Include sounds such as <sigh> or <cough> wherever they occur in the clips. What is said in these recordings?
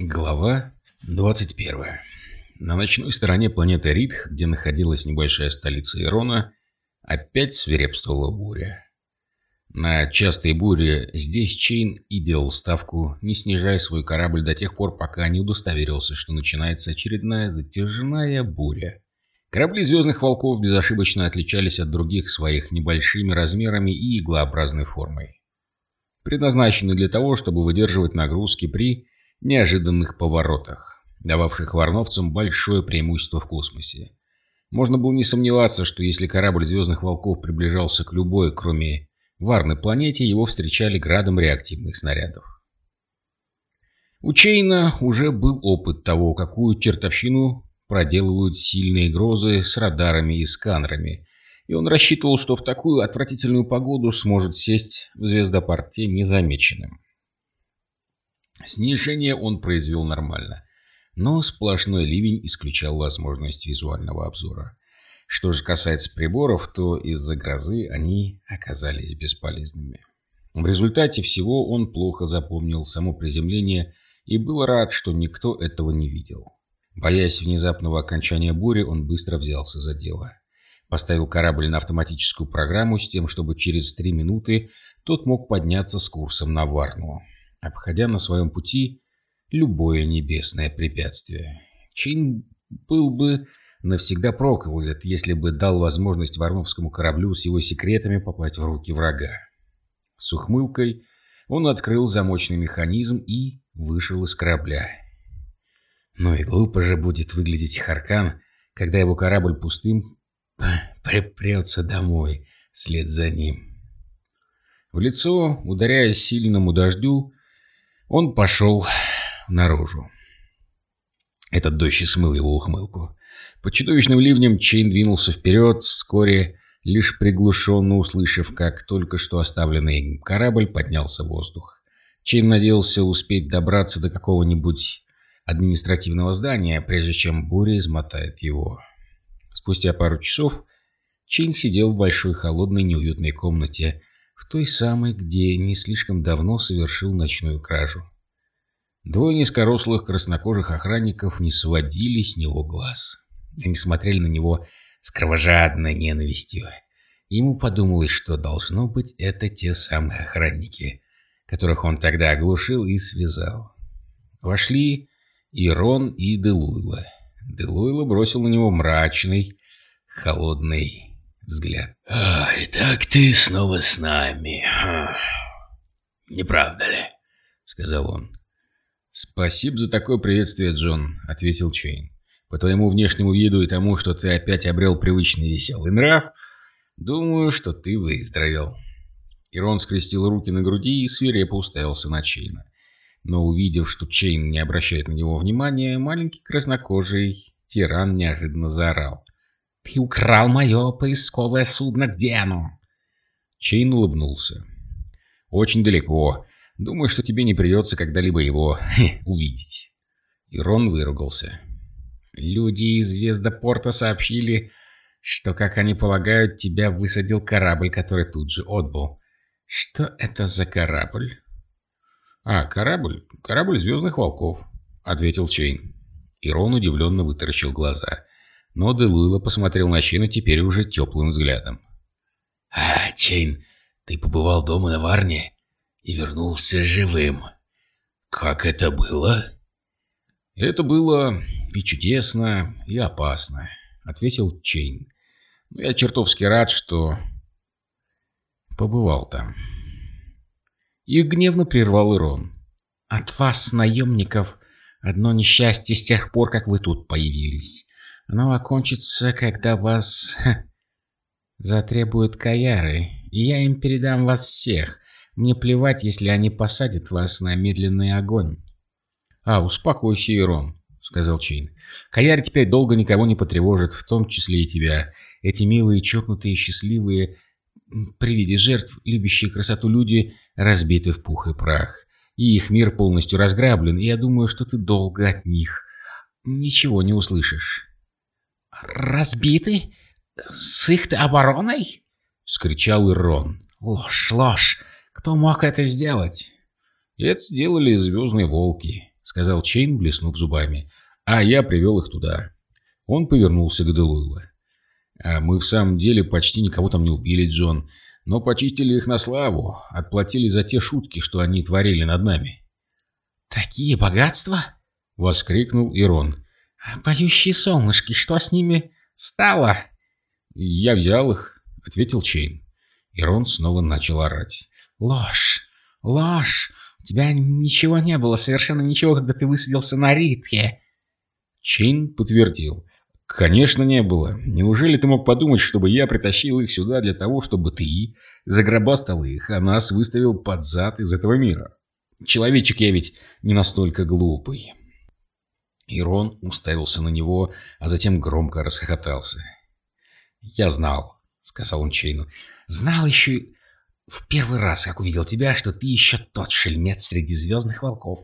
Глава 21. На ночной стороне планеты Ридх, где находилась небольшая столица Ирона, опять свирепствовала буря. На частые бури здесь Чейн и делал ставку, не снижая свой корабль до тех пор, пока не удостоверился, что начинается очередная затяжная буря. Корабли «Звездных волков» безошибочно отличались от других своих небольшими размерами и иглообразной формой. Предназначены для того, чтобы выдерживать нагрузки при неожиданных поворотах, дававших варновцам большое преимущество в космосе. Можно было не сомневаться, что если корабль «Звездных волков» приближался к любой, кроме варной планете, его встречали градом реактивных снарядов. У Чейна уже был опыт того, какую чертовщину проделывают сильные грозы с радарами и сканерами, и он рассчитывал, что в такую отвратительную погоду сможет сесть в звездопорте незамеченным. Снижение он произвел нормально, но сплошной ливень исключал возможность визуального обзора. Что же касается приборов, то из-за грозы они оказались бесполезными. В результате всего он плохо запомнил само приземление и был рад, что никто этого не видел. Боясь внезапного окончания бури, он быстро взялся за дело. Поставил корабль на автоматическую программу с тем, чтобы через три минуты тот мог подняться с курсом на Варну обходя на своем пути любое небесное препятствие. Чин был бы навсегда проклят, если бы дал возможность Варновскому кораблю с его секретами попасть в руки врага. С ухмылкой он открыл замочный механизм и вышел из корабля. Ну и глупо же будет выглядеть Харкан, когда его корабль пустым припрется домой вслед за ним. В лицо, ударяя сильному дождю, он пошел наружу. Этот дождь смыл его ухмылку. Под чудовищным ливнем Чейн двинулся вперед, вскоре лишь приглушенно услышав, как только что оставленный им корабль поднялся в воздух. Чейн надеялся успеть добраться до какого-нибудь административного здания, прежде чем буря измотает его. Спустя пару часов Чейн сидел в большой холодной неуютной комнате, в той самой, где не слишком давно совершил ночную кражу. Двое низкорослых краснокожих охранников не сводили с него глаз. Они смотрели на него с кровожадной ненавистью. Ему подумалось, что должно быть это те самые охранники, которых он тогда оглушил и связал. Вошли и Рон, и Делуйла. Делуйла бросил на него мрачный, холодный взгляд. А, «Итак ты снова с нами. Не правда ли?» — сказал он. «Спасибо за такое приветствие, Джон», — ответил Чейн. «По твоему внешнему виду и тому, что ты опять обрел привычный веселый нрав, думаю, что ты выздоровел». Ирон скрестил руки на груди и свирепо уставился на Чейна. Но увидев, что Чейн не обращает на него внимания, маленький краснокожий тиран неожиданно заорал. Ты украл мое поисковое судно. Где оно? Чейн улыбнулся. Очень далеко. Думаю, что тебе не придется когда-либо его увидеть. Ирон выругался. Люди из Звездопорта сообщили, что, как они полагают, тебя высадил корабль, который тут же отбыл. Что это за корабль? А, корабль? Корабль Звездных Волков, ответил Чейн. Ирон удивленно вытаращил глаза. Но Делуйло посмотрел на Чейна теперь уже теплым взглядом. «А, Чейн, ты побывал дома на Варне и вернулся живым. Как это было?» «Это было и чудесно, и опасно», — ответил Чейн. «Но я чертовски рад, что побывал там». Их гневно прервал Ирон. «От вас, наемников, одно несчастье с тех пор, как вы тут появились. Оно окончится, когда вас затребуют каяры, и я им передам вас всех. Мне плевать, если они посадят вас на медленный огонь. — А, успокойся, Ирон, — сказал Чейн. — Каяры теперь долго никого не потревожат, в том числе и тебя. Эти милые, чокнутые, счастливые, при виде жертв, любящие красоту люди, разбиты в пух и прах. И их мир полностью разграблен, и я думаю, что ты долго от них ничего не услышишь. «Разбиты? С их обороной?» — вскричал Ирон. «Ложь, ложь! Кто мог это сделать?» «Это сделали звездные волки», — сказал Чейн, блеснув зубами. «А я привел их туда». Он повернулся к Делуэлу. «А мы в самом деле почти никого там не убили, Джон, но почистили их на славу, отплатили за те шутки, что они творили над нами». «Такие богатства?» — воскликнул Ирон. «Поющие солнышки, что с ними стало?» «Я взял их», — ответил Чейн. Ирон снова начал орать. «Ложь! Ложь! У тебя ничего не было, совершенно ничего, когда ты высадился на Ритхе!» Чейн подтвердил. «Конечно не было. Неужели ты мог подумать, чтобы я притащил их сюда для того, чтобы ты загробастал их, а нас выставил под зад из этого мира? Человечек я ведь не настолько глупый». Ирон уставился на него, а затем громко расхохотался. «Я знал», — сказал он Чейну. «Знал еще в первый раз, как увидел тебя, что ты еще тот шельмец среди звездных волков».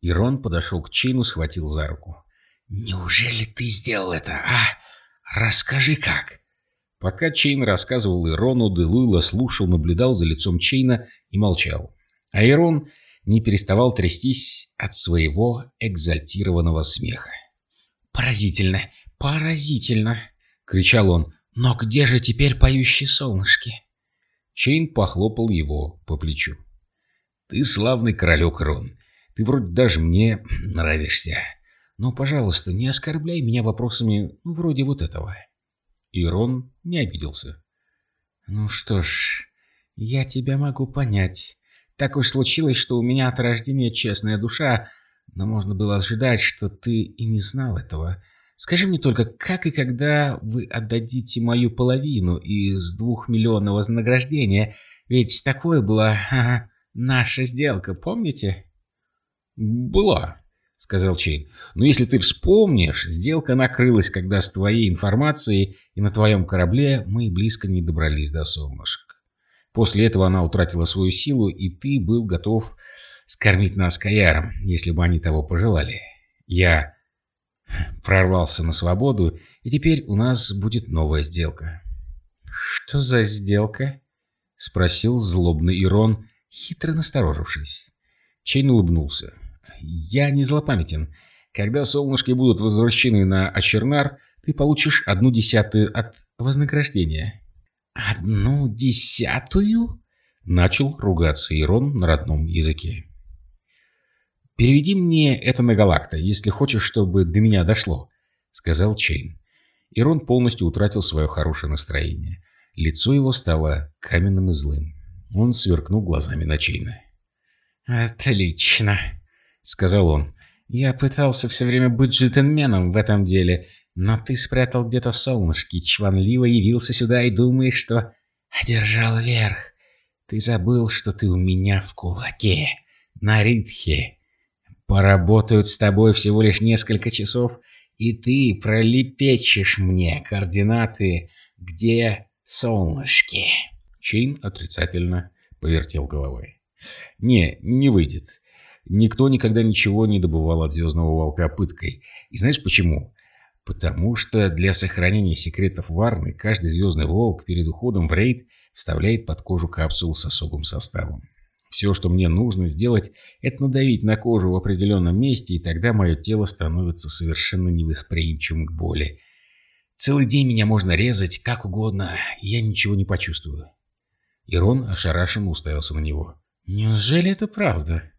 Ирон подошел к Чейну, схватил за руку. «Неужели ты сделал это, а? Расскажи как!» Пока Чейн рассказывал Ирону, Делуйло слушал, наблюдал за лицом Чейна и молчал. А Ирон не переставал трястись от своего экзальтированного смеха. «Поразительно! Поразительно!» — кричал он. «Но где же теперь поющие солнышки?» Чейн похлопал его по плечу. «Ты славный королек, Рон. Ты вроде даже мне <clears throat> нравишься. Но, пожалуйста, не оскорбляй меня вопросами ну, вроде вот этого. И Рон не обиделся. Ну что ж, я тебя могу понять. Так уж случилось, что у меня от рождения честная душа, но можно было ожидать, что ты и не знал этого. Скажи мне только, как и когда вы отдадите мою половину из двух миллионов вознаграждения? Ведь такое была ага, наша сделка, помните? Была, — сказал Чейн. «Но если ты вспомнишь, сделка накрылась, когда с твоей информацией и на твоем корабле мы близко не добрались до солнышек. После этого она утратила свою силу, и ты был готов скормить нас каяром, если бы они того пожелали. Я прорвался на свободу, и теперь у нас будет новая сделка». «Что за сделка?» — спросил злобный Ирон, хитро насторожившись. Чейн улыбнулся. Я не злопамятен. Когда солнышки будут возвращены на Ачернар, ты получишь одну десятую от вознаграждения. «Одну десятую?» — начал ругаться Ирон на родном языке. «Переведи мне это на галакто, если хочешь, чтобы до меня дошло», — сказал Чейн. Ирон полностью утратил свое хорошее настроение. Лицо его стало каменным и злым. Он сверкнул глазами на Чейна. «Отлично!» сказал он. «Я пытался все время быть джентльменом в этом деле, но ты спрятал где-то солнышки, чванливо явился сюда и думаешь, что одержал верх. Ты забыл, что ты у меня в кулаке, на Ритхе. Поработают с тобой всего лишь несколько часов, и ты пролепечешь мне координаты, где солнышки». Чейн отрицательно повертел головой. «Не, не выйдет. Никто никогда ничего не добывал от Звездного Волка пыткой. И знаешь почему? Потому что для сохранения секретов Варны каждый Звездный Волк перед уходом в рейд вставляет под кожу капсулу с особым составом. Все, что мне нужно сделать, это надавить на кожу в определенном месте, и тогда мое тело становится совершенно невосприимчивым к боли. Целый день меня можно резать как угодно, и я ничего не почувствую. Ирон ошарашенно уставился на него. «Неужели это правда?»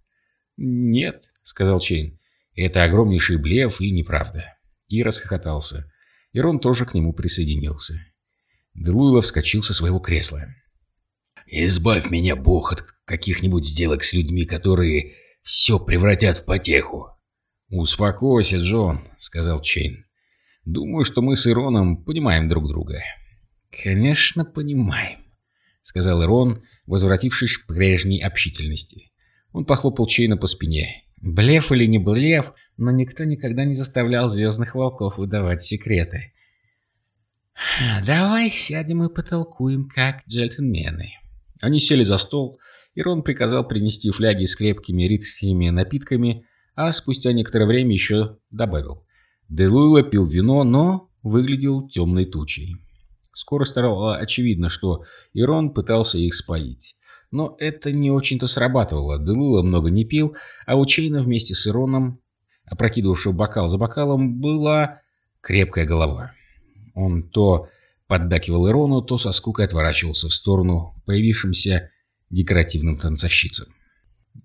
«Нет», — сказал Чейн. «Это огромнейший блеф и неправда». И расхохотался. Ирон тоже к нему присоединился. Делуйло вскочил со своего кресла. «Избавь меня, Бог, от каких-нибудь сделок с людьми, которые все превратят в потеху». «Успокойся, Джон», — сказал Чейн. «Думаю, что мы с Ироном понимаем друг друга». «Конечно, понимаем», — сказал Ирон, возвратившись к прежней общительности. Он похлопал Чейна по спине. Блеф или не блеф, но никто никогда не заставлял Звездных Волков выдавать секреты. <sighs> «Давай сядем и потолкуем, как джентльмены». Они сели за стол, и Рон приказал принести фляги с крепкими ритскими напитками, а спустя некоторое время еще добавил. Делуйло пил вино, но выглядел темной тучей. Скоро стало очевидно, что Ирон пытался их споить. Но это не очень-то срабатывало. Делуйло много не пил, а у Чейна вместе с Ироном, опрокидывавшего бокал за бокалом, была крепкая голова. Он то поддакивал Ирону, то со скукой отворачивался в сторону появившимся декоративным танцовщицам.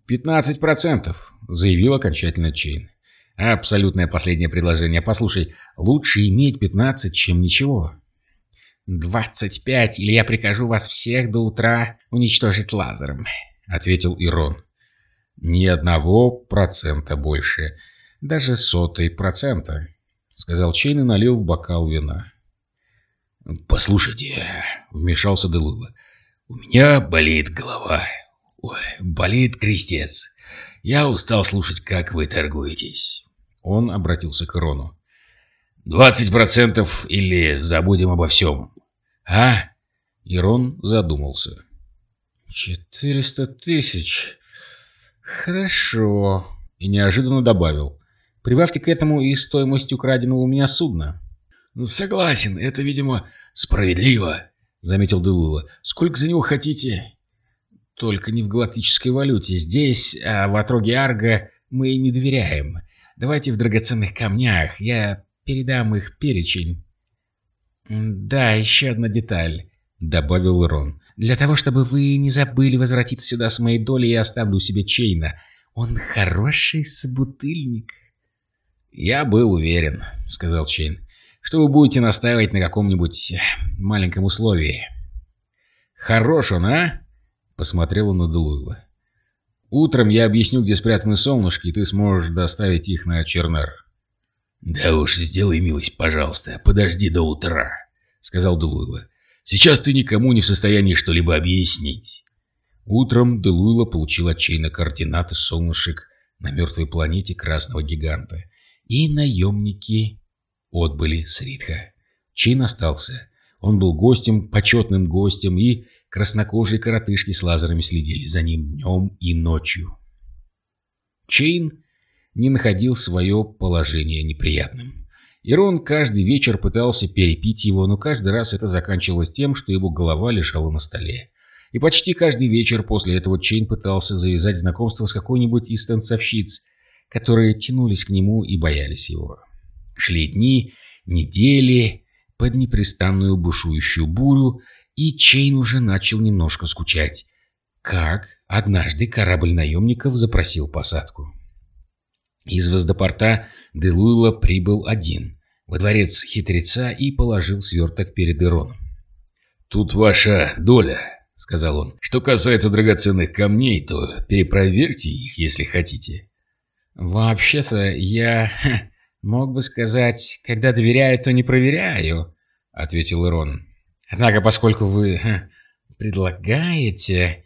«Пятнадцать процентов», — заявил окончательно Чейн. «Абсолютное последнее предложение. Послушай, лучше иметь пятнадцать, чем ничего». «Двадцать пять, или я прикажу вас всех до утра уничтожить лазером», — ответил Ирон. «Ни одного процента больше, даже сотой процента», — сказал Чейн и налил в бокал вина. «Послушайте», — вмешался Делула, — «у меня болит голова. Ой, болит крестец. Я устал слушать, как вы торгуетесь». Он обратился к Ирону. «Двадцать процентов или забудем обо всем. А?» Ирон задумался. «Четыреста тысяч. Хорошо». И неожиданно добавил. «Прибавьте к этому и стоимость украденного у меня судна». «Согласен, это, видимо, справедливо», — заметил Делула. «Сколько за него хотите?» «Только не в галактической валюте. Здесь, а в отроге Арга, мы не доверяем. Давайте в драгоценных камнях. Я передам их перечень». «Да, еще одна деталь», — добавил Ирон. «Для того, чтобы вы не забыли возвратиться сюда с моей долей, я оставлю себе Чейна. Он хороший собутыльник». «Я был уверен», — сказал Чейн, — «что вы будете настаивать на каком-нибудь э, маленьком условии». «Хорош он, а?» — посмотрел он на Делуйло. «Утром я объясню, где спрятаны солнышки, и ты сможешь доставить их на Чернер». «Да уж, сделай милость, пожалуйста, подожди до утра», — сказал Делуйло. «Сейчас ты никому не в состоянии что-либо объяснить». Утром Делуйло получил от Чейна координаты солнышек на мертвой планете Красного Гиганта, и наемники отбыли с Ритха. Чейн остался. Он был гостем, почетным гостем, и краснокожие коротышки с лазерами следили за ним днем и ночью. Чейн не находил свое положение неприятным. Ирон каждый вечер пытался перепить его, но каждый раз это заканчивалось тем, что его голова лежала на столе. И почти каждый вечер после этого Чейн пытался завязать знакомство с какой-нибудь из танцовщиц, которые тянулись к нему и боялись его. Шли дни, недели под непрестанную бушующую бурю, и Чейн уже начал немножко скучать. Как однажды корабль наемников запросил посадку. Из воздопорта Делуйла прибыл один, во дворец хитреца и положил сверток перед Ироном. «Тут ваша доля», — сказал он. «Что касается драгоценных камней, то перепроверьте их, если хотите». «Вообще-то я <laughs> мог бы сказать, когда доверяю, то не проверяю», — ответил Ирон. «Однако, поскольку вы предлагаете...»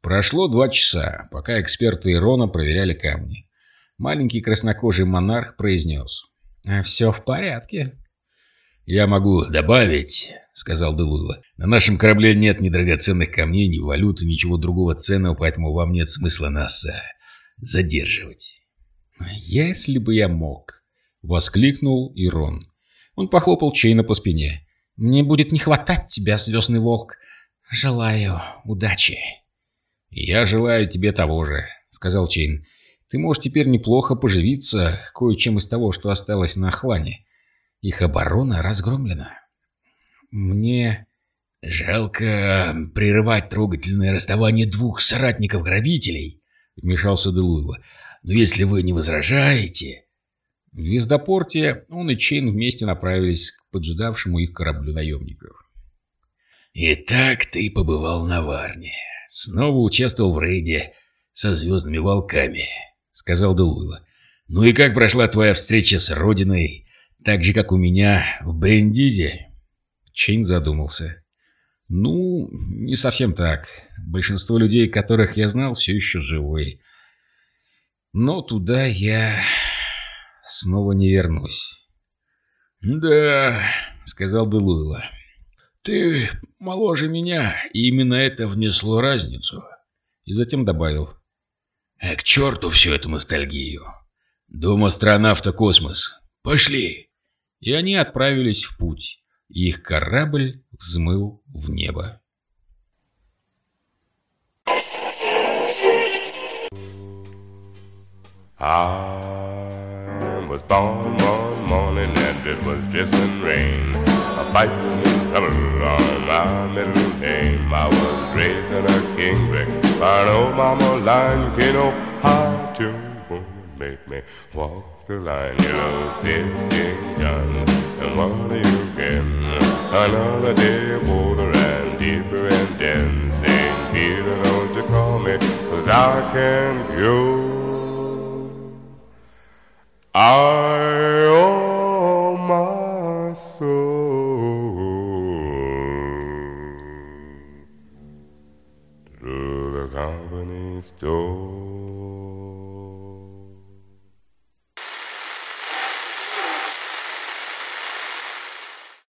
Прошло два часа, пока эксперты Ирона проверяли камни. Маленький краснокожий монарх произнес. «А «Все в порядке». «Я могу добавить», — сказал Делуйла. «На нашем корабле нет ни драгоценных камней, ни валюты, ничего другого ценного, поэтому вам нет смысла нас а, задерживать». «Если бы я мог», — воскликнул Ирон. Он похлопал Чейна по спине. «Мне будет не хватать тебя, Звездный Волк. Желаю удачи». «Я желаю тебе того же», — сказал Чейн. Ты можешь теперь неплохо поживиться кое-чем из того, что осталось на Хлане. Их оборона разгромлена. Мне жалко прерывать трогательное расставание двух соратников-грабителей, вмешался Делуйла. Но если вы не возражаете... В звездопорте он и Чейн вместе направились к поджидавшему их кораблю наемников. «Итак, ты побывал на Варне. Снова участвовал в рейде со звездными волками сказал Дилулло. «Ну и как прошла твоя встреча с Родиной, так же, как у меня в Бриндизи?» Чейн задумался. «Ну, не совсем так. Большинство людей, которых я знал, все еще живы. Но туда я снова не вернусь». «Да», — сказал Делуйла, — «ты моложе меня, и именно это внесло разницу». И затем добавил. А к черту всю эту ностальгию. Дома астронавта космос. Пошли. И они отправились в путь. их корабль взмыл в небо. I was born one morning and it was drizzling rain. A color on my middle name. I was raised in a king an old mama line. know how to make me walk the line. You know, sixteen guns and what you get? Another day older and deeper and. St. Peter, don't you call me, cause I can go. Our oh my soul through the company's door.